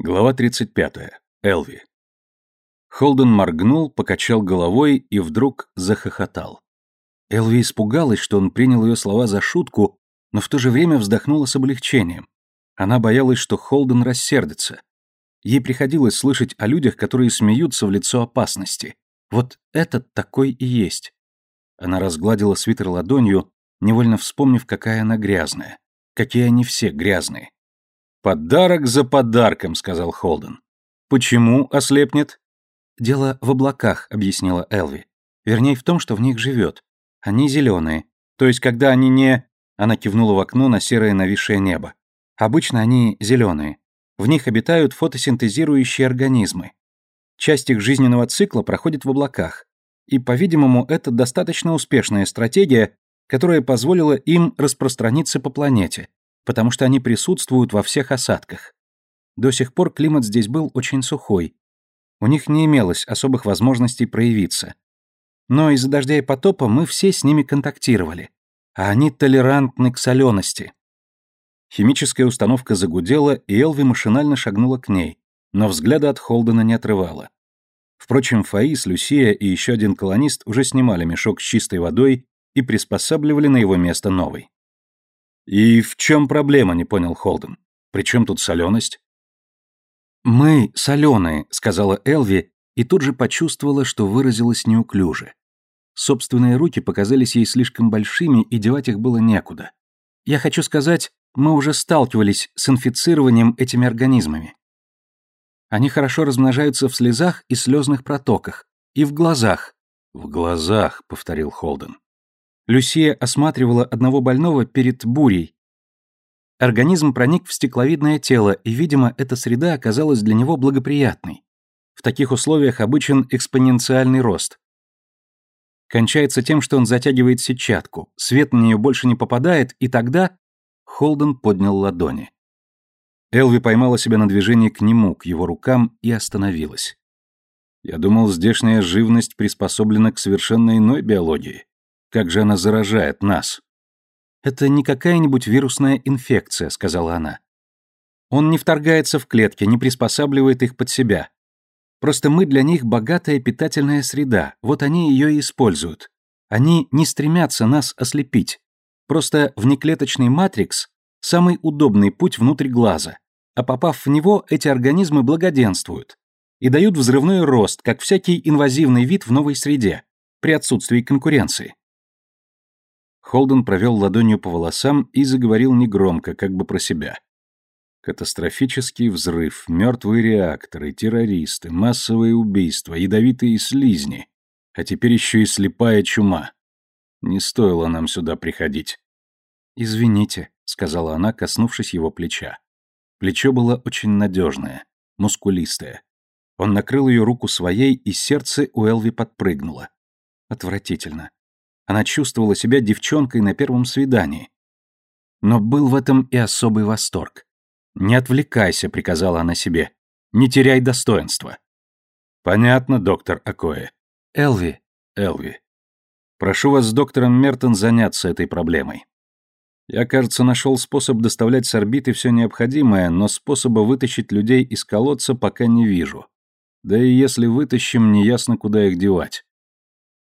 Глава 35. Элви. Холден моргнул, покачал головой и вдруг захохотал. Элви испугалась, что он принял ее слова за шутку, но в то же время вздохнула с облегчением. Она боялась, что Холден рассердится. Ей приходилось слышать о людях, которые смеются в лицо опасности. Вот этот такой и есть. Она разгладила свитер ладонью, невольно вспомнив, какая она грязная. Какие они все грязные. «Подарок за подарком», — сказал Холден. «Почему ослепнет?» «Дело в облаках», — объяснила Элви. «Вернее, в том, что в них живет. Они зеленые. То есть, когда они не...» Она кивнула в окно на серое нависшее небо. «Обычно они зеленые. В них обитают фотосинтезирующие организмы. Часть их жизненного цикла проходит в облаках. И, по-видимому, это достаточно успешная стратегия, которая позволила им распространиться по планете, потому что они присутствуют во всех осадках. До сих пор климат здесь был очень сухой. У них не имелось особых возможностей проявиться. Но из-за дождя и потопа мы все с ними контактировали, а они толерантны к солености. Химическая установка загудела, и Элви машинально шагнула к ней, но взгляда от Холдена не отрывала. Впрочем, Фаис, Люсия и еще один колонист уже снимали мешок с чистой водой и приспосабливали на его место новый. «И в чем проблема?» — не понял Холден. «При чем тут соленость?» «Мы соленые», — сказала Элви, и тут же почувствовала, что выразилась неуклюже. Собственные руки показались ей слишком большими, и девать их было некуда. Я хочу сказать, мы уже сталкивались с инфицированием этими организмами. Они хорошо размножаются в слезах и слезных протоках, и в глазах. «В глазах», — повторил Холден. Люсия осматривала одного больного перед бурей. Организм проник в стекловидное тело, и, видимо, эта среда оказалась для него благоприятной. В таких условиях обычен экспоненциальный рост. Кончается тем, что он затягивает сетчатку, свет на нее больше не попадает, и тогда... Холден поднял ладони. Элви поймала себя на движении к нему, к его рукам, и остановилась. Я думал, здешняя живность приспособлена к совершенно иной биологии. Как же она заражает нас? Это не какая-нибудь вирусная инфекция, сказала она. Он не вторгается в клетки, не приспосабливает их под себя. Просто мы для них богатая питательная среда, вот они ее и используют. Они не стремятся нас ослепить. Просто внеклеточный матрикс – самый удобный путь внутрь глаза, а попав в него, эти организмы благоденствуют и дают взрывной рост, как всякий инвазивный вид в новой среде, при отсутствии конкуренции. Холден провел ладонью по волосам и заговорил негромко, как бы про себя. Катастрофический взрыв, мертвые реакторы, террористы, массовые убийства, ядовитые слизни, а теперь еще и слепая чума. Не стоило нам сюда приходить. «Извините», — сказала она, коснувшись его плеча. Плечо было очень надежное, мускулистое. Он накрыл ее руку своей, и сердце у Элви подпрыгнуло. Отвратительно. Она чувствовала себя девчонкой на первом свидании. Но был в этом и особый восторг. «Не отвлекайся», — приказала она себе. «Не теряй достоинства». «Понятно, доктор Акоэ». «Элви». «Элви». «Прошу вас с доктором Мертон заняться этой проблемой. Я, кажется, нашел способ доставлять с орбиты все необходимое, но способа вытащить людей из колодца пока не вижу. Да и если вытащим, неясно, куда их девать.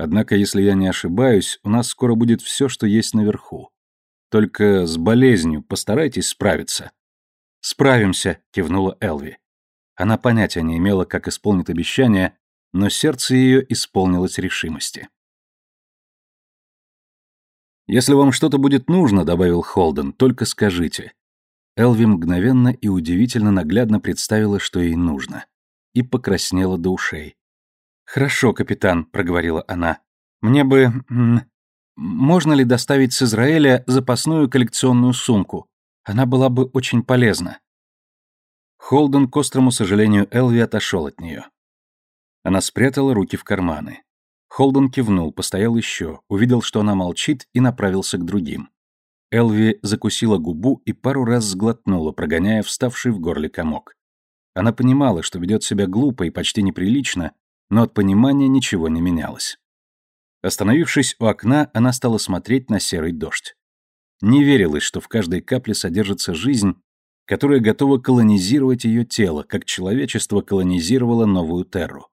Однако, если я не ошибаюсь, у нас скоро будет все, что есть наверху. Только с болезнью постарайтесь справиться. Справимся, кивнула Элви. Она понятия не имела, как исполнит обещание, но сердце ее исполнилось решимости. «Если вам что-то будет нужно», — добавил Холден, — «только скажите». Элви мгновенно и удивительно наглядно представила, что ей нужно. И покраснела до ушей. «Хорошо, капитан», — проговорила она. «Мне бы... Можно ли доставить с Израиля запасную коллекционную сумку? Она была бы очень полезна». Холден, к острому сожалению, Элви отошел от нее. Она спрятала руки в карманы. Холден кивнул, постоял еще, увидел, что она молчит, и направился к другим. Элви закусила губу и пару раз сглотнула, прогоняя вставший в горле комок. Она понимала, что ведет себя глупо и почти неприлично, но от понимания ничего не менялось. Остановившись у окна, она стала смотреть на серый дождь. Не верилось, что в каждой капле содержится жизнь, которая готова колонизировать ее тело, как человечество колонизировало новую терру.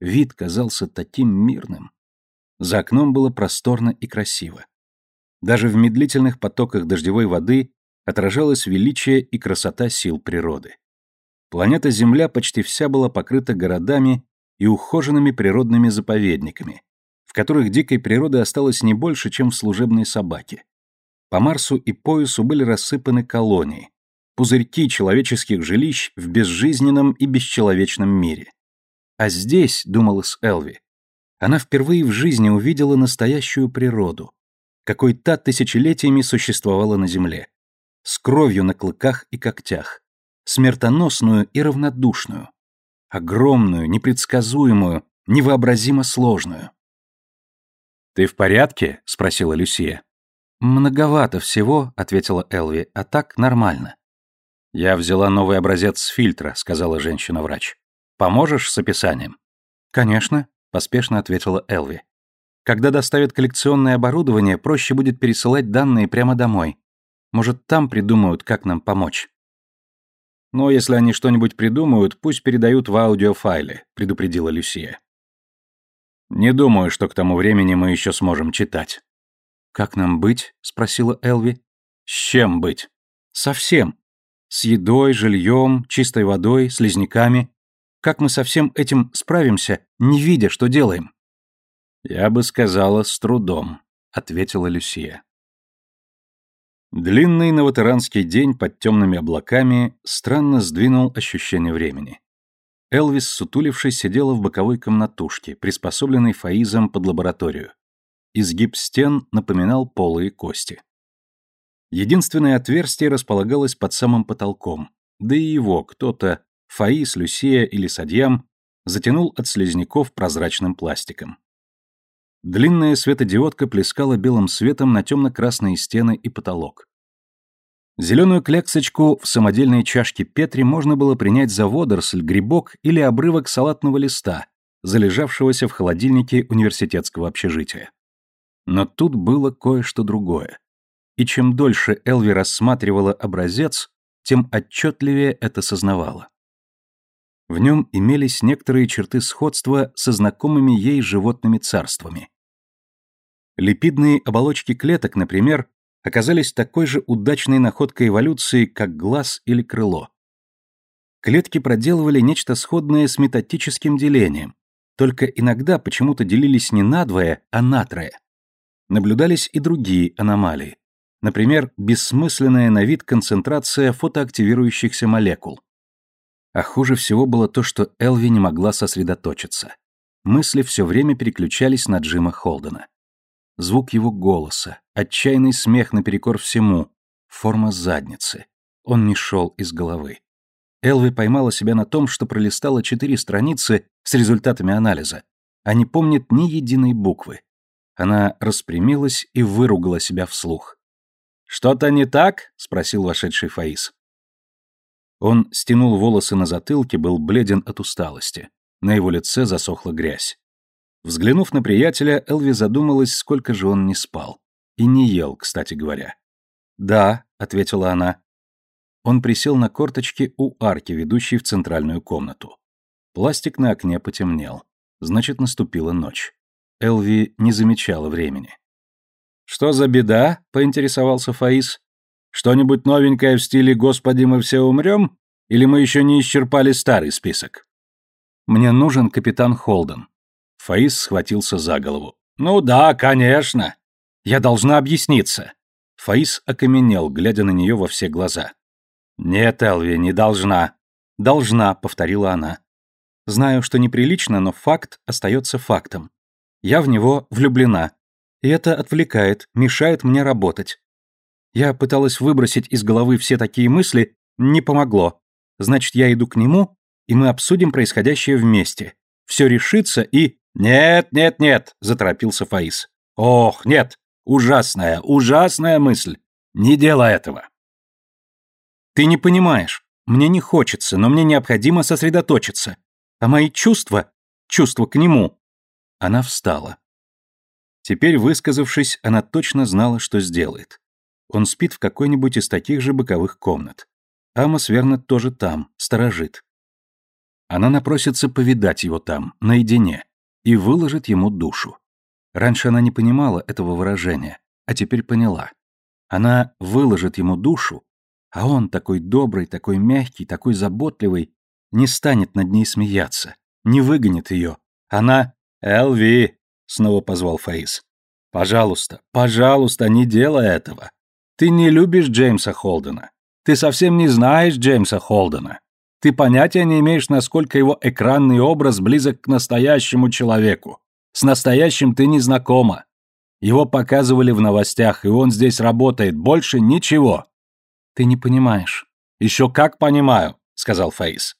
Вид казался таким мирным. За окном было просторно и красиво. Даже в медлительных потоках дождевой воды отражалось величие и красота сил природы. Планета Земля почти вся была покрыта городами и ухоженными природными заповедниками, в которых дикой природы осталось не больше, чем в служебной собаке. По Марсу и поясу были рассыпаны колонии, пузырьки человеческих жилищ в безжизненном и бесчеловечном мире. А здесь, думалась Элви, она впервые в жизни увидела настоящую природу, какой та тысячелетиями существовала на Земле, с кровью на клыках и когтях, смертоносную и равнодушную, огромную, непредсказуемую, невообразимо сложную. «Ты в порядке?» — спросила Люсия. «Многовато всего», — ответила Элви, — «а так нормально». «Я взяла новый образец с фильтра», — сказала женщина-врач. «Поможешь с описанием?» «Конечно», — поспешно ответила Элви. «Когда доставят коллекционное оборудование, проще будет пересылать данные прямо домой. Может, там придумают, как нам помочь». «Но если они что-нибудь придумают, пусть передают в аудиофайле», — предупредила Люсия. «Не думаю, что к тому времени мы еще сможем читать». «Как нам быть?» — спросила Элви. «С чем быть?» «Совсем. С едой, жильем, чистой водой, слизняками. Как мы со всем этим справимся, не видя, что делаем?» «Я бы сказала, с трудом», — ответила Люсия. Длинный новотеранский день под темными облаками странно сдвинул ощущение времени. Элвис, сутулившись, сидела в боковой комнатушке, приспособленной Фаизом под лабораторию. Изгиб стен напоминал полые кости. Единственное отверстие располагалось под самым потолком, да и его кто-то, Фаис, Люсия или Садьям, затянул от слизняков прозрачным пластиком. Длинная светодиодка плескала белым светом на темно-красные стены и потолок. Зеленую кляксочку в самодельной чашке Петри можно было принять за водоросль, грибок или обрывок салатного листа, залежавшегося в холодильнике университетского общежития. Но тут было кое-что другое. И чем дольше Элви рассматривала образец, тем отчетливее это сознавала. В нем имелись некоторые черты сходства со знакомыми ей животными царствами. Липидные оболочки клеток, например, оказались такой же удачной находкой эволюции, как глаз или крыло. Клетки проделывали нечто сходное с метатическим делением, только иногда почему-то делились не надвое, а на трое. Наблюдались и другие аномалии. Например, бессмысленная на вид концентрация фотоактивирующихся молекул. А хуже всего было то, что Элви не могла сосредоточиться. Мысли все время переключались на Джима Холдена. Звук его голоса, отчаянный смех наперекор всему, форма задницы. Он не шел из головы. Элви поймала себя на том, что пролистала четыре страницы с результатами анализа, а не помнит ни единой буквы. Она распрямилась и выругала себя вслух. «Что-то не так?» — спросил вошедший Фаис. Он стянул волосы на затылке, был бледен от усталости. На его лице засохла грязь. Взглянув на приятеля, Элви задумалась, сколько же он не спал. И не ел, кстати говоря. «Да», — ответила она. Он присел на корточки у арки, ведущей в центральную комнату. Пластик на окне потемнел. Значит, наступила ночь. Элви не замечала времени. «Что за беда?» — поинтересовался Фаис. «Что-нибудь новенькое в стиле «Господи, мы все умрем»? Или мы еще не исчерпали старый список?» «Мне нужен капитан Холден», Фаис схватился за голову. «Ну да, конечно. Я должна объясниться». Фаис окаменел, глядя на нее во все глаза. «Нет, Элви, не должна». «Должна», — повторила она. «Знаю, что неприлично, но факт остается фактом. Я в него влюблена. И это отвлекает, мешает мне работать. Я пыталась выбросить из головы все такие мысли, не помогло. Значит, я иду к нему, и мы обсудим происходящее вместе. Все решится и... «Нет, нет, нет», — заторопился Фаис. «Ох, нет, ужасная, ужасная мысль. Не делай этого». «Ты не понимаешь. Мне не хочется, но мне необходимо сосредоточиться. А мои чувства, чувства к нему...» Она встала. Теперь, высказавшись, она точно знала, что сделает. Он спит в какой-нибудь из таких же боковых комнат. Амос, верно, тоже там, сторожит. Она напросится повидать его там, наедине, и выложит ему душу. Раньше она не понимала этого выражения, а теперь поняла. Она выложит ему душу, а он, такой добрый, такой мягкий, такой заботливый, не станет над ней смеяться, не выгонит ее. Она... «Элви!» — снова позвал Фаис. «Пожалуйста, пожалуйста, не делай этого. Ты не любишь Джеймса Холдена. Ты совсем не знаешь Джеймса Холдена. Ты понятия не имеешь, насколько его экранный образ близок к настоящему человеку. С настоящим ты не знакома. Его показывали в новостях, и он здесь работает. Больше ничего. Ты не понимаешь. Еще как понимаю, сказал Фейс.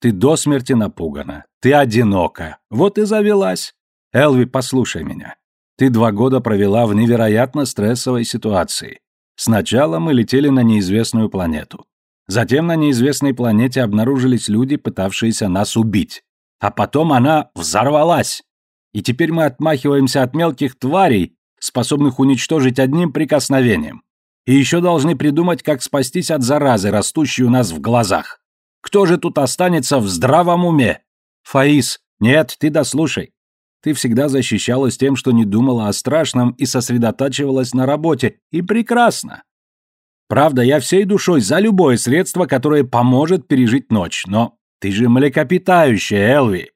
Ты до смерти напугана. Ты одинока. Вот и завелась. Элви, послушай меня. Ты два года провела в невероятно стрессовой ситуации. Сначала мы летели на неизвестную планету. Затем на неизвестной планете обнаружились люди, пытавшиеся нас убить. А потом она взорвалась. И теперь мы отмахиваемся от мелких тварей, способных уничтожить одним прикосновением. И еще должны придумать, как спастись от заразы, растущей у нас в глазах. Кто же тут останется в здравом уме? Фаис, нет, ты дослушай. Ты всегда защищалась тем, что не думала о страшном и сосредотачивалась на работе. И прекрасно. Правда, я всей душой за любое средство, которое поможет пережить ночь. Но ты же млекопитающая, Элви.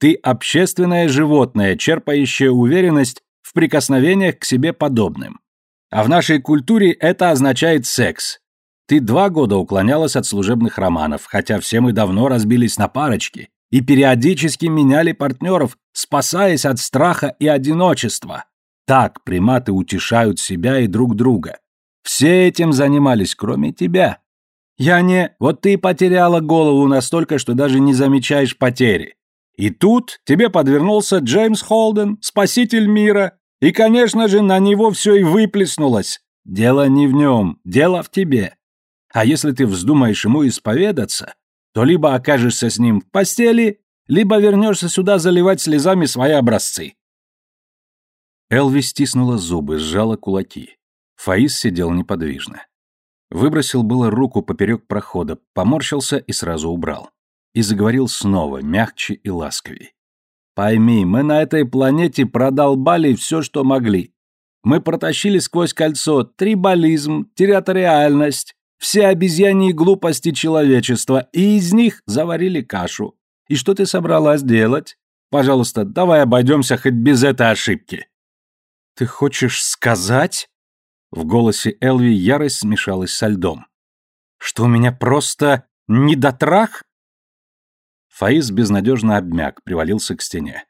Ты общественное животное, черпающее уверенность в прикосновениях к себе подобным. А в нашей культуре это означает секс. Ты два года уклонялась от служебных романов, хотя все мы давно разбились на парочки и периодически меняли партнеров, спасаясь от страха и одиночества. Так приматы утешают себя и друг друга. Все этим занимались, кроме тебя. Я не... Вот ты потеряла голову настолько, что даже не замечаешь потери. И тут тебе подвернулся Джеймс Холден, спаситель мира, и, конечно же, на него все и выплеснулось. Дело не в нем, дело в тебе. А если ты вздумаешь ему исповедаться, то либо окажешься с ним в постели, либо вернешься сюда заливать слезами свои образцы. Элви стиснула зубы, сжала кулаки. Фаис сидел неподвижно. Выбросил было руку поперек прохода, поморщился и сразу убрал и заговорил снова, мягче и ласковей. «Пойми, мы на этой планете продолбали все, что могли. Мы протащили сквозь кольцо трибализм, территориальность, все обезьяньи глупости человечества, и из них заварили кашу. И что ты собралась делать? Пожалуйста, давай обойдемся хоть без этой ошибки». «Ты хочешь сказать?» В голосе Элви ярость смешалась со льдом. «Что у меня просто недотрах?» Фаис безнадежно обмяк, привалился к стене.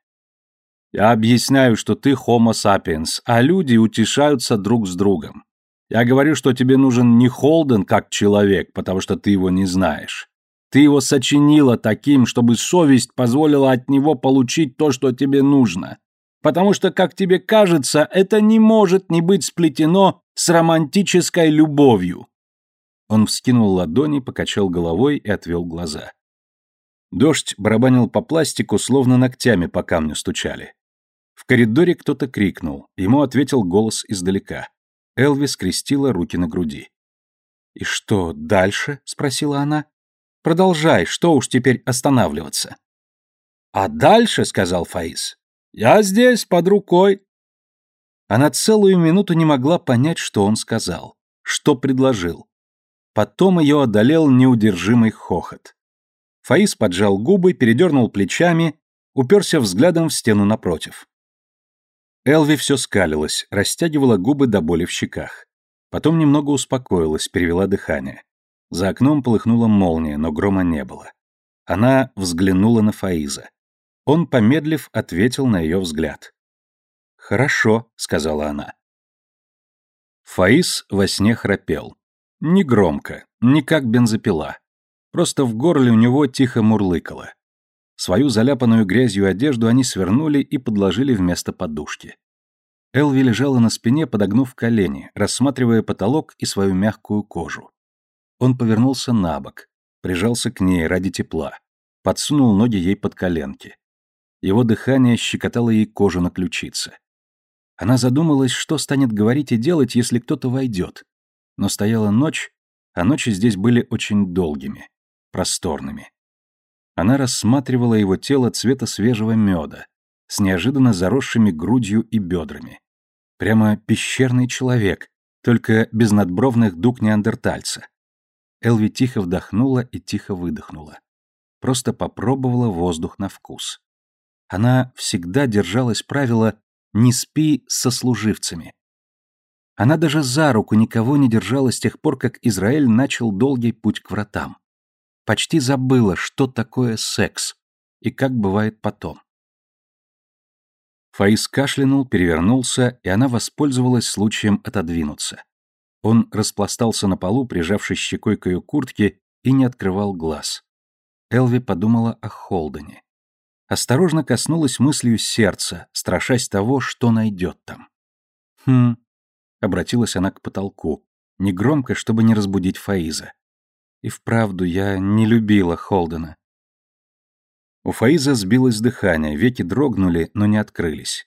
«Я объясняю, что ты homo sapiens, а люди утешаются друг с другом. Я говорю, что тебе нужен не Холден как человек, потому что ты его не знаешь. Ты его сочинила таким, чтобы совесть позволила от него получить то, что тебе нужно. Потому что, как тебе кажется, это не может не быть сплетено с романтической любовью». Он вскинул ладони, покачал головой и отвел глаза. Дождь барабанил по пластику, словно ногтями по камню стучали. В коридоре кто-то крикнул, ему ответил голос издалека. Элви скрестила руки на груди. «И что, дальше?» — спросила она. «Продолжай, что уж теперь останавливаться?» «А дальше», — сказал Фаис, — «я здесь, под рукой». Она целую минуту не могла понять, что он сказал, что предложил. Потом ее одолел неудержимый хохот. Фаис поджал губы, передернул плечами, уперся взглядом в стену напротив. Элви все скалилась, растягивала губы до боли в щеках. Потом немного успокоилась, перевела дыхание. За окном полыхнула молния, но грома не было. Она взглянула на Фаиза. Он, помедлив, ответил на ее взгляд. «Хорошо», — сказала она. Фаис во сне храпел. Не громко, не как бензопила. Просто в горле у него тихо мурлыкало. Свою заляпанную грязью одежду они свернули и подложили вместо подушки. Элви лежала на спине, подогнув колени, рассматривая потолок и свою мягкую кожу. Он повернулся на бок, прижался к ней ради тепла, подсунул ноги ей под коленки. Его дыхание щекотало ей кожу на ключице. Она задумалась, что станет говорить и делать, если кто-то войдет. Но стояла ночь, а ночи здесь были очень долгими, просторными. Она рассматривала его тело цвета свежего меда, с неожиданно заросшими грудью и бедрами. Прямо пещерный человек, только без надбровных дуг неандертальца. Элви тихо вдохнула и тихо выдохнула. Просто попробовала воздух на вкус. Она всегда держалась правила «не спи со служивцами». Она даже за руку никого не держала с тех пор, как Израиль начал долгий путь к вратам. Почти забыла, что такое секс и как бывает потом. Фаис кашлянул, перевернулся, и она воспользовалась случаем отодвинуться. Он распластался на полу, прижавшись щекой к ее куртке, и не открывал глаз. Элви подумала о Холдене. Осторожно коснулась мыслью сердца, страшась того, что найдет там. «Хм, Обратилась она к потолку, негромко, чтобы не разбудить Фаиза. И вправду я не любила Холдена. У Фаиза сбилось дыхание, веки дрогнули, но не открылись.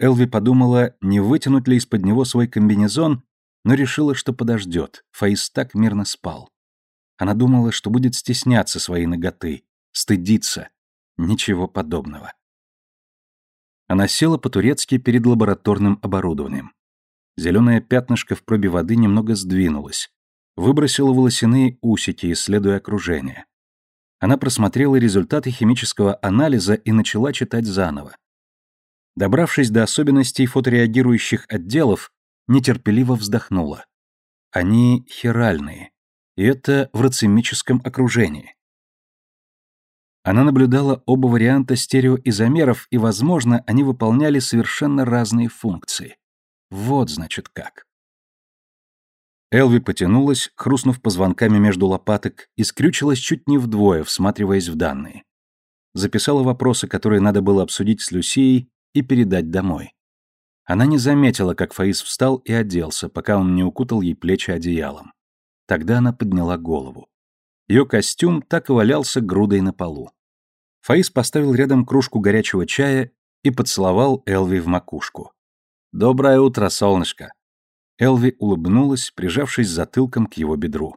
Элви подумала, не вытянуть ли из-под него свой комбинезон, но решила, что подождет. Фаиз так мирно спал. Она думала, что будет стесняться своей ноготы, стыдиться. Ничего подобного. Она села по-турецки перед лабораторным оборудованием. Зеленое пятнышко в пробе воды немного сдвинулось. Выбросило волосяные усики, исследуя окружение. Она просмотрела результаты химического анализа и начала читать заново. Добравшись до особенностей фотореагирующих отделов, нетерпеливо вздохнула. Они хиральные, и это в рацемическом окружении. Она наблюдала оба варианта стереоизомеров, и, возможно, они выполняли совершенно разные функции. Вот, значит, как. Элви потянулась, хрустнув позвонками между лопаток, и скрючилась чуть не вдвое, всматриваясь в данные. Записала вопросы, которые надо было обсудить с Люсией и передать домой. Она не заметила, как Фаис встал и оделся, пока он не укутал ей плечи одеялом. Тогда она подняла голову. Ее костюм так и валялся грудой на полу. Фаис поставил рядом кружку горячего чая и поцеловал Элви в макушку. «Доброе утро, солнышко!» Элви улыбнулась, прижавшись затылком к его бедру.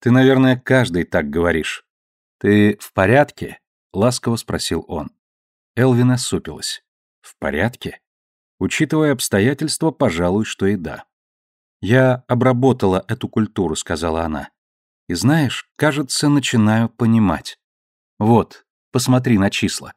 «Ты, наверное, каждый так говоришь. Ты в порядке?» — ласково спросил он. Элви насупилась. «В порядке?» Учитывая обстоятельства, пожалуй, что и да. «Я обработала эту культуру», — сказала она. «И знаешь, кажется, начинаю понимать. Вот, посмотри на числа».